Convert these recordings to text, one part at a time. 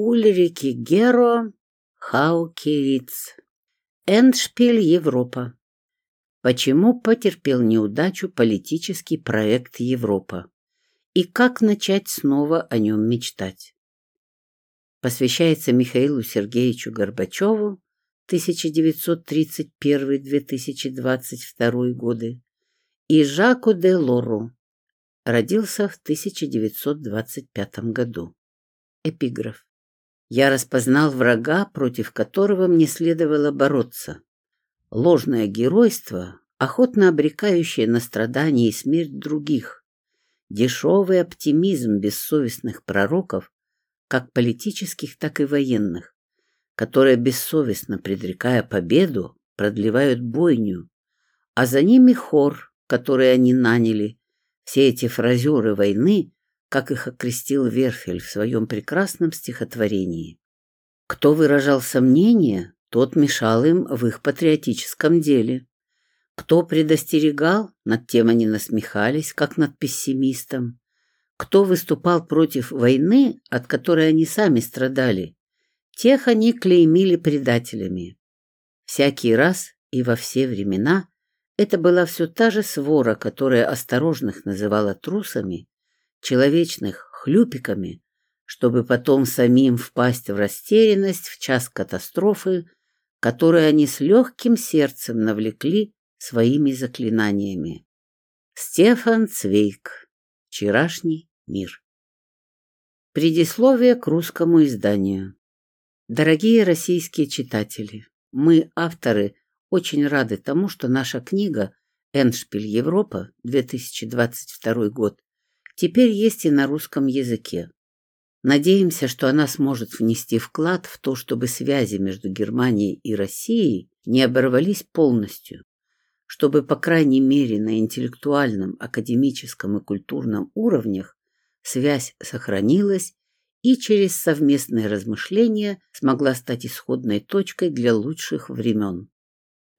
Ульрики Геро Хаукевиц. Эндшпиль Европа. Почему потерпел неудачу политический проект Европа? И как начать снова о нем мечтать? Посвящается Михаилу Сергеевичу Горбачеву 1931-2022 годы и Жаку де Лору. Родился в 1925 году. Эпиграф. Я распознал врага, против которого мне следовало бороться. Ложное геройство, охотно обрекающее на страдания и смерть других. Дешевый оптимизм бессовестных пророков, как политических, так и военных, которые, бессовестно предрекая победу, продлевают бойню, а за ними хор, который они наняли, все эти фразеры войны, как их окрестил Верфель в своем прекрасном стихотворении. Кто выражал сомнения, тот мешал им в их патриотическом деле. Кто предостерегал, над тем они насмехались, как над пессимистом. Кто выступал против войны, от которой они сами страдали, тех они клеймили предателями. Всякий раз и во все времена это была все та же свора, которая осторожных называла трусами, человечных хлюпиками, чтобы потом самим впасть в растерянность в час катастрофы, которую они с легким сердцем навлекли своими заклинаниями. Стефан Цвейк. Вчерашний мир. Предисловие к русскому изданию. Дорогие российские читатели, мы, авторы, очень рады тому, что наша книга «Эншпиль Европа» 2022 год теперь есть и на русском языке. Надеемся, что она сможет внести вклад в то, чтобы связи между Германией и Россией не оборвались полностью, чтобы, по крайней мере, на интеллектуальном, академическом и культурном уровнях связь сохранилась и через совместные размышления смогла стать исходной точкой для лучших времен.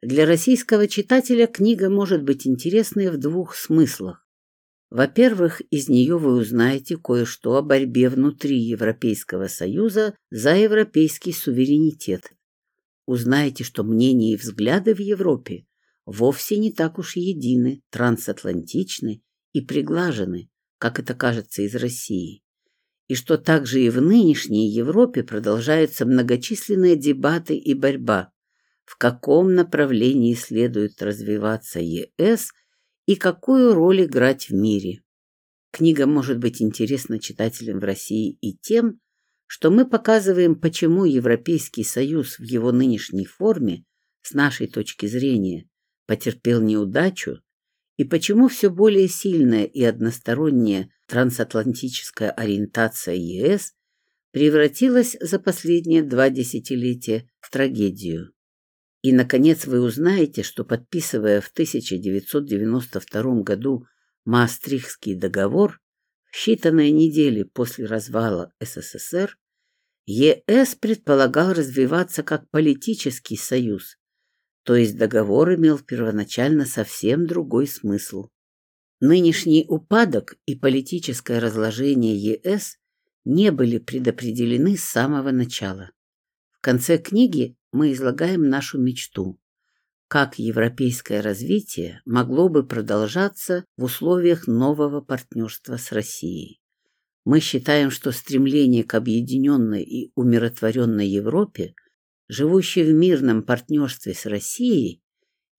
Для российского читателя книга может быть интересной в двух смыслах. Во-первых, из нее вы узнаете кое-что о борьбе внутри Европейского Союза за европейский суверенитет. Узнаете, что мнения и взгляды в Европе вовсе не так уж едины, трансатлантичны и приглажены, как это кажется из России. И что также и в нынешней Европе продолжаются многочисленные дебаты и борьба, в каком направлении следует развиваться ЕС – и какую роль играть в мире. Книга может быть интересна читателям в России и тем, что мы показываем, почему Европейский Союз в его нынешней форме, с нашей точки зрения, потерпел неудачу, и почему все более сильная и односторонняя трансатлантическая ориентация ЕС превратилась за последние два десятилетия в трагедию. И, наконец, вы узнаете, что, подписывая в 1992 году Маастрихтский договор, считанные недели после развала СССР, ЕС предполагал развиваться как политический союз, то есть договор имел первоначально совсем другой смысл. Нынешний упадок и политическое разложение ЕС не были предопределены с самого начала. В конце книги мы излагаем нашу мечту, как европейское развитие могло бы продолжаться в условиях нового партнерства с Россией. Мы считаем, что стремление к объединенной и умиротворенной Европе, живущей в мирном партнерстве с Россией,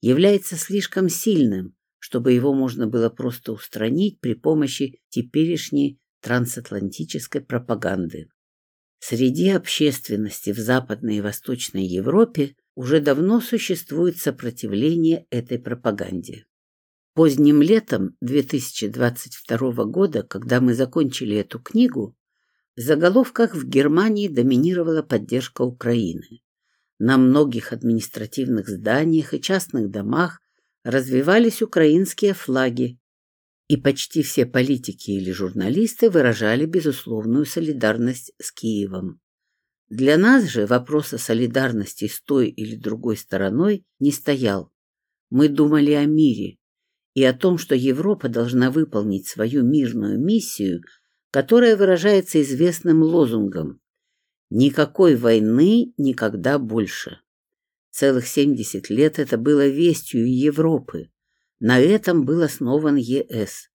является слишком сильным, чтобы его можно было просто устранить при помощи теперешней трансатлантической пропаганды. Среди общественности в Западной и Восточной Европе уже давно существует сопротивление этой пропаганде. Поздним летом 2022 года, когда мы закончили эту книгу, в заголовках в Германии доминировала поддержка Украины. На многих административных зданиях и частных домах развивались украинские флаги, и почти все политики или журналисты выражали безусловную солидарность с Киевом. Для нас же вопрос о солидарности с той или другой стороной не стоял. Мы думали о мире и о том, что Европа должна выполнить свою мирную миссию, которая выражается известным лозунгом Никакой войны никогда больше. Целых 70 лет это было вестью Европы. На этом был основан ЕС.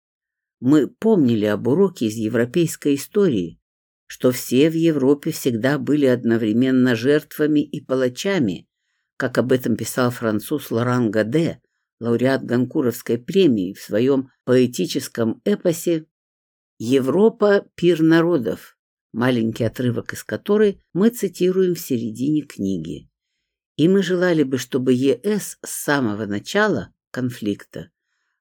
Мы помнили об уроке из европейской истории, что все в Европе всегда были одновременно жертвами и палачами, как об этом писал француз Лоран Гаде, лауреат Ганкуровской премии в своем поэтическом эпосе «Европа – пир народов», маленький отрывок из которой мы цитируем в середине книги. И мы желали бы, чтобы ЕС с самого начала конфликта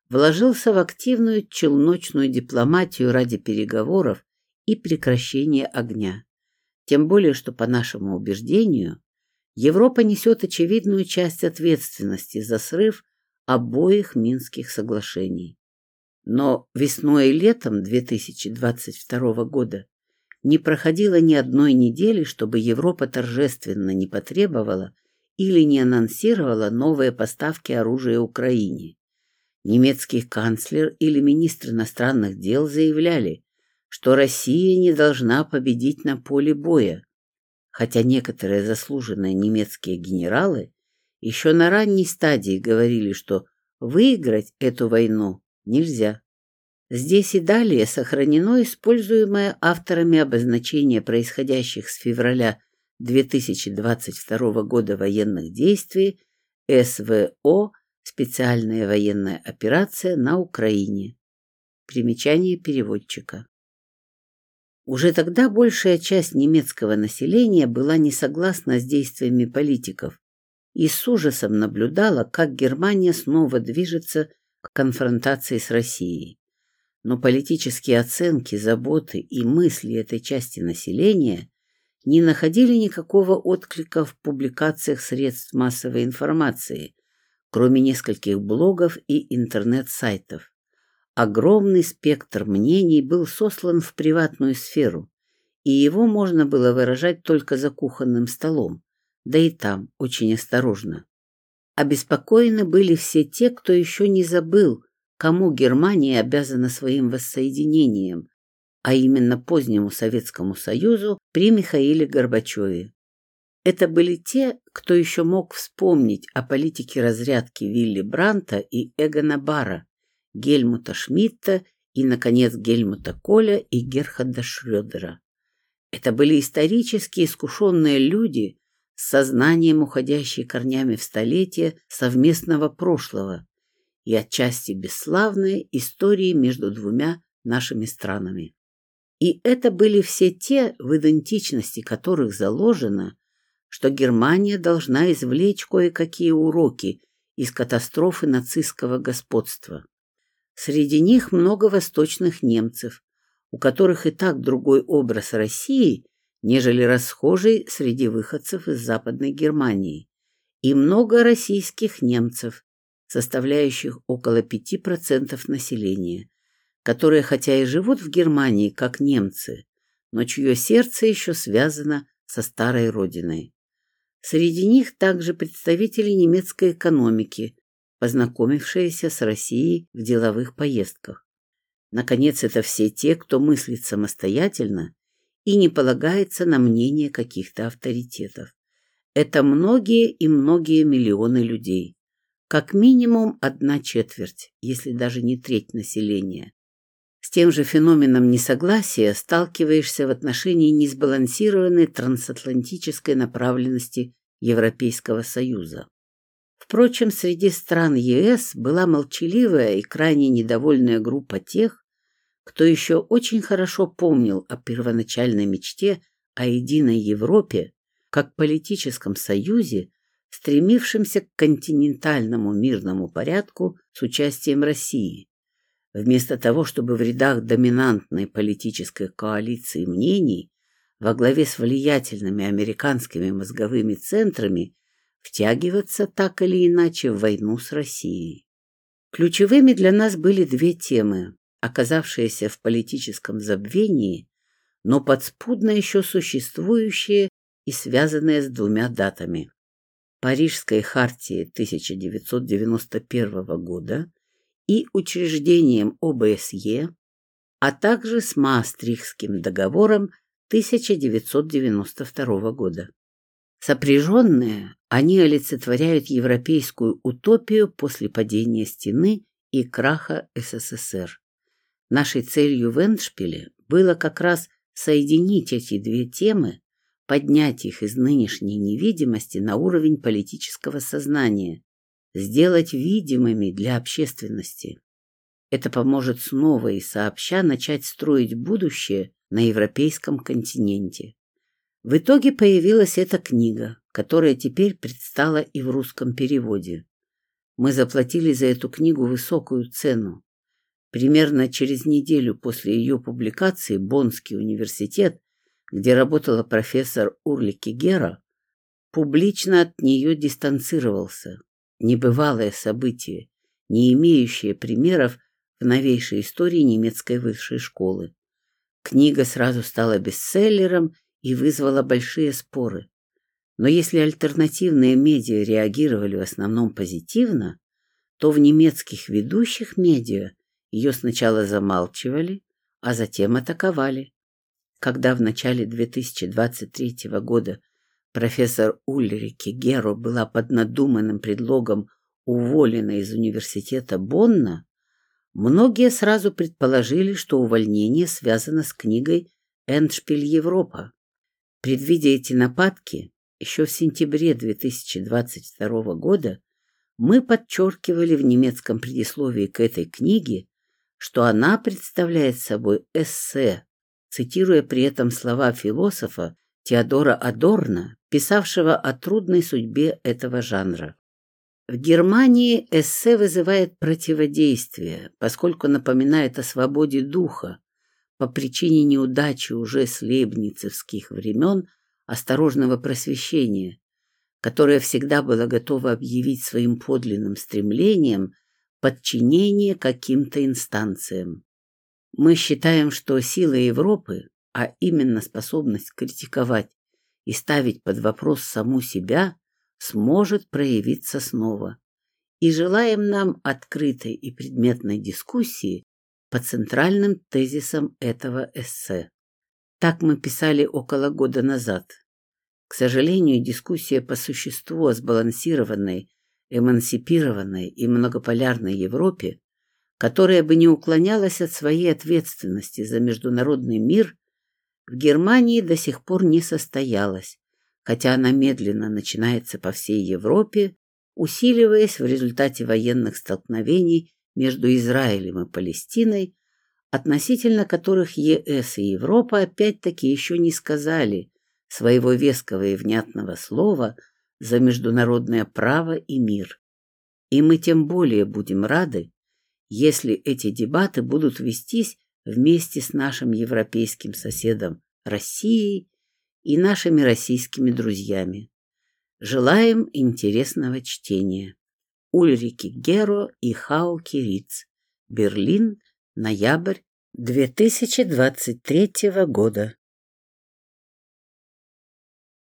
вложился в активную челночную дипломатию ради переговоров и прекращения огня. Тем более, что, по нашему убеждению, Европа несет очевидную часть ответственности за срыв обоих Минских соглашений. Но весной и летом 2022 года не проходило ни одной недели, чтобы Европа торжественно не потребовала или не анонсировала новые поставки оружия Украине. Немецкий канцлер или министр иностранных дел заявляли, что Россия не должна победить на поле боя, хотя некоторые заслуженные немецкие генералы еще на ранней стадии говорили, что выиграть эту войну нельзя. Здесь и далее сохранено используемое авторами обозначение происходящих с февраля 2022 года военных действий СВО «Специальная военная операция на Украине». Примечание переводчика. Уже тогда большая часть немецкого населения была не согласна с действиями политиков и с ужасом наблюдала, как Германия снова движется к конфронтации с Россией. Но политические оценки, заботы и мысли этой части населения не находили никакого отклика в публикациях средств массовой информации, кроме нескольких блогов и интернет-сайтов. Огромный спектр мнений был сослан в приватную сферу, и его можно было выражать только за кухонным столом, да и там очень осторожно. Обеспокоены были все те, кто еще не забыл, кому Германия обязана своим воссоединением, а именно позднему Советскому Союзу при Михаиле Горбачеве. Это были те, кто еще мог вспомнить о политике разрядки Вилли Бранта и Эгона Бара, Гельмута Шмидта и, наконец, Гельмута Коля и Герхарда Шрёдера. Это были исторически искушенные люди с сознанием, уходящие корнями в столетия совместного прошлого и отчасти бесславные истории между двумя нашими странами. И это были все те, в идентичности которых заложено, что Германия должна извлечь кое-какие уроки из катастрофы нацистского господства. Среди них много восточных немцев, у которых и так другой образ России, нежели расхожий среди выходцев из Западной Германии, и много российских немцев, составляющих около 5% населения, которые хотя и живут в Германии как немцы, но чье сердце еще связано со старой родиной. Среди них также представители немецкой экономики, познакомившиеся с Россией в деловых поездках. Наконец, это все те, кто мыслит самостоятельно и не полагается на мнение каких-то авторитетов. Это многие и многие миллионы людей. Как минимум одна четверть, если даже не треть населения, тем же феноменом несогласия сталкиваешься в отношении несбалансированной трансатлантической направленности Европейского Союза. Впрочем, среди стран ЕС была молчаливая и крайне недовольная группа тех, кто еще очень хорошо помнил о первоначальной мечте о единой Европе как политическом союзе, стремившемся к континентальному мирному порядку с участием России, Вместо того, чтобы в рядах доминантной политической коалиции мнений во главе с влиятельными американскими мозговыми центрами втягиваться так или иначе в войну с Россией. Ключевыми для нас были две темы, оказавшиеся в политическом забвении, но подспудно еще существующие и связанные с двумя датами. Парижской хартии 1991 года и учреждением ОБСЕ, а также с Маастрихтским договором 1992 года. Сопряженные, они олицетворяют европейскую утопию после падения стены и краха СССР. Нашей целью в Эндшпиле было как раз соединить эти две темы, поднять их из нынешней невидимости на уровень политического сознания, сделать видимыми для общественности. Это поможет снова и сообща начать строить будущее на европейском континенте. В итоге появилась эта книга, которая теперь предстала и в русском переводе. Мы заплатили за эту книгу высокую цену. Примерно через неделю после ее публикации Боннский университет, где работала профессор Урлики Гера, публично от нее дистанцировался. Небывалое событие, не имеющее примеров в новейшей истории немецкой высшей школы. Книга сразу стала бестселлером и вызвала большие споры. Но если альтернативные медиа реагировали в основном позитивно, то в немецких ведущих медиа ее сначала замалчивали, а затем атаковали. Когда в начале 2023 года профессор Ульрике Геро была под надуманным предлогом уволена из университета Бонна, многие сразу предположили, что увольнение связано с книгой «Эндшпиль Европа». Предвидя эти нападки, еще в сентябре 2022 года мы подчеркивали в немецком предисловии к этой книге, что она представляет собой эссе, цитируя при этом слова философа Теодора Адорна, писавшего о трудной судьбе этого жанра. В Германии эссе вызывает противодействие, поскольку напоминает о свободе духа, по причине неудачи уже с лейбницевских времен осторожного просвещения, которое всегда было готово объявить своим подлинным стремлением подчинение каким-то инстанциям. Мы считаем, что сила Европы, а именно способность критиковать и ставить под вопрос саму себя, сможет проявиться снова. И желаем нам открытой и предметной дискуссии по центральным тезисам этого эссе. Так мы писали около года назад. К сожалению, дискуссия по существу о сбалансированной, эмансипированной и многополярной Европе, которая бы не уклонялась от своей ответственности за международный мир, в Германии до сих пор не состоялась, хотя она медленно начинается по всей Европе, усиливаясь в результате военных столкновений между Израилем и Палестиной, относительно которых ЕС и Европа опять-таки еще не сказали своего веского и внятного слова за международное право и мир. И мы тем более будем рады, если эти дебаты будут вестись вместе с нашим европейским соседом Россией и нашими российскими друзьями. Желаем интересного чтения. Ульрики Геро и Хауки Риц. Берлин, ноябрь 2023 года.